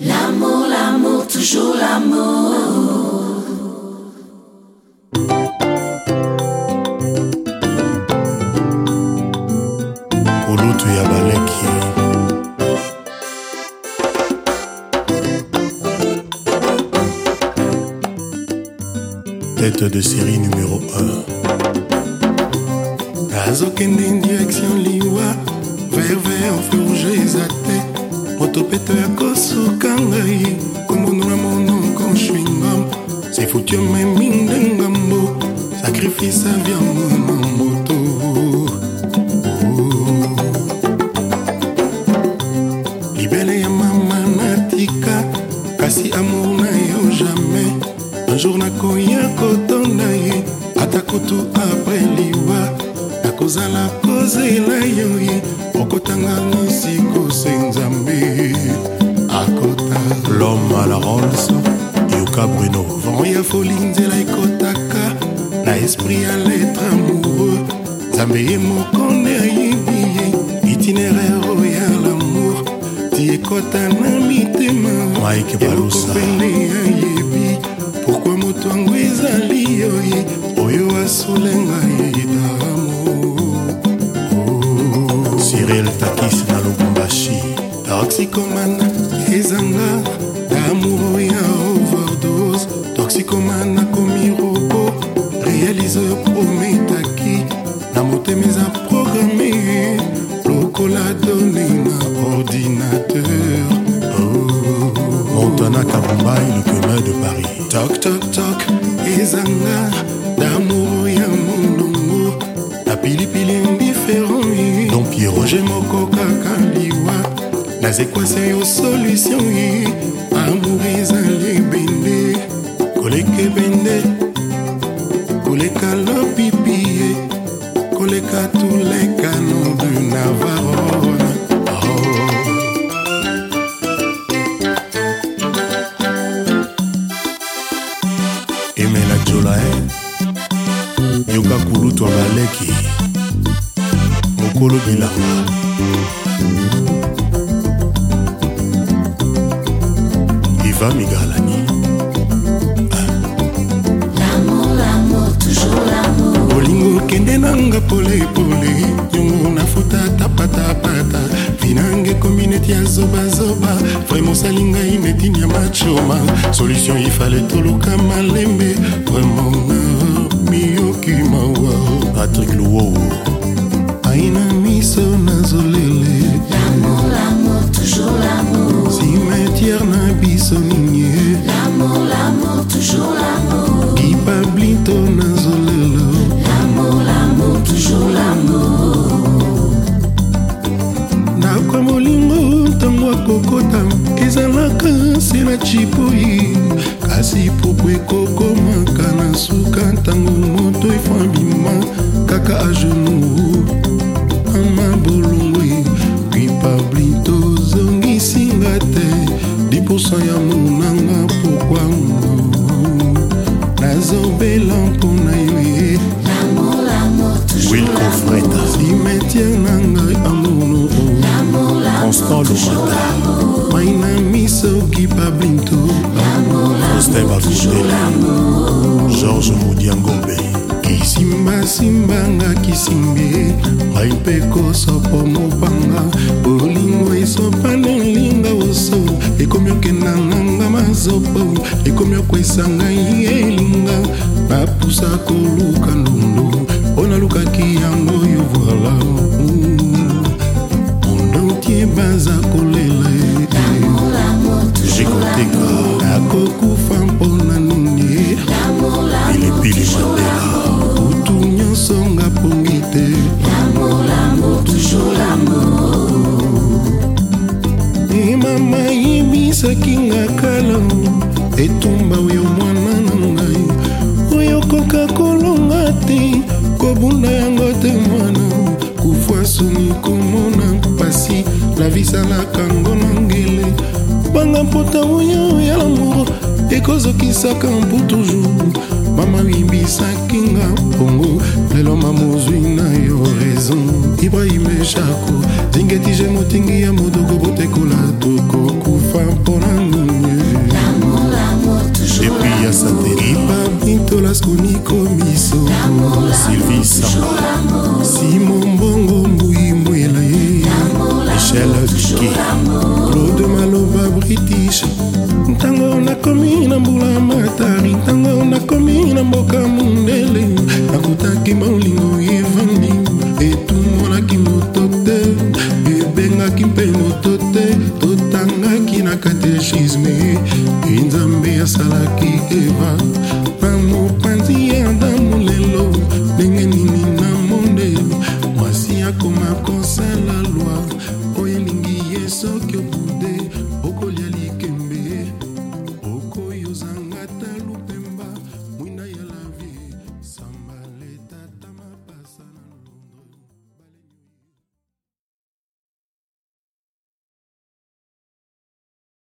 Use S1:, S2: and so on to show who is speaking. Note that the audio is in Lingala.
S1: L'amour, l'amour, toujours l'amour. Ulutu ya baleki Tête de série numéro 1 en direction topeto ya kosuka ngai komondola monoko shwinga sefuti omemi nde ngambo sakrifise aviamo mamboto libele ya mama natika kasi amour na yo jamai unjour nakoya kotonda ye ata kutu apres liwa nakozala kozela yo ye okotanga misikosa nzambe ya foli nzela ekotaka na esprit ya letre amoureux nzambe ye moko nde ayebi ye itinéraire ya lamour ti ekota na mitema ekokopende ayebi pourkui moto yango ezali yoye oyo asolenga ye daramo sirel takis na lubumbashi taoxikomana ezanga la donner na ordinateur oh. montana kabumbai le commun de paris tok tok tok ezanga damoro oh, ya mondongo na pilipili indifférent eh. don pieroje moko kaka liwa nazekwasa yo solution eh. amour ezali ebende koleka ebende koleka lopipi ye eh. koleka tous les canons du Navarone oh. emela jolae eh? yoka kulutwa baleki mokolo bilanga iva migala tonga polepole yango nafuta tapatapata vinange ekomi neti ya zobazoba vraimen osali ngai netini ya machoma solution ifale toluka malembe vraimen miokimawa patrik luwo aina miso nazolele cimetière na biso nini kokota ezalaka nse na cipoi kasi popo ekokomaka na suka ntango moto efambima kaka agenu ama bolongwe kuipabli tozongisinga te liposa ya monanga pokwa nazobela mpona yo ye wilkofreta simetiere na ngai constant lumata mainami soki pablinto steve akudela george modiangombe kisimbasimbanga kisimbie ngai mpe kosopo mopanga bolingo esopana elinga oso ekomi okenda nganga mazopo ekomi okwesa ngai elinga bapusa koluka nduma opesaki nga kala etumba oyo mwana na ngai oyo koka kolonga te kobunda yango te mwana kufa soni komona mpasi lavisalaka ngo na ngele banga mpota oyo ya lamour ekozokisaka mpu toujours mama oyibisaki nga mpongo lelo mamozwi na yo raison ibrahime shako zingeti je motingi ya modoko botekola tokoku satelipapintolas komikomiso sylvie sama simo mbongo mbui mwela ye michel ki claude maloba british ntango nakomi na mbula matari ntango nakomi na mboka mondele nakutaki molingo evandi etumonaki moto te ebengaki mpe moto te totangaki na katesi ezalaki evade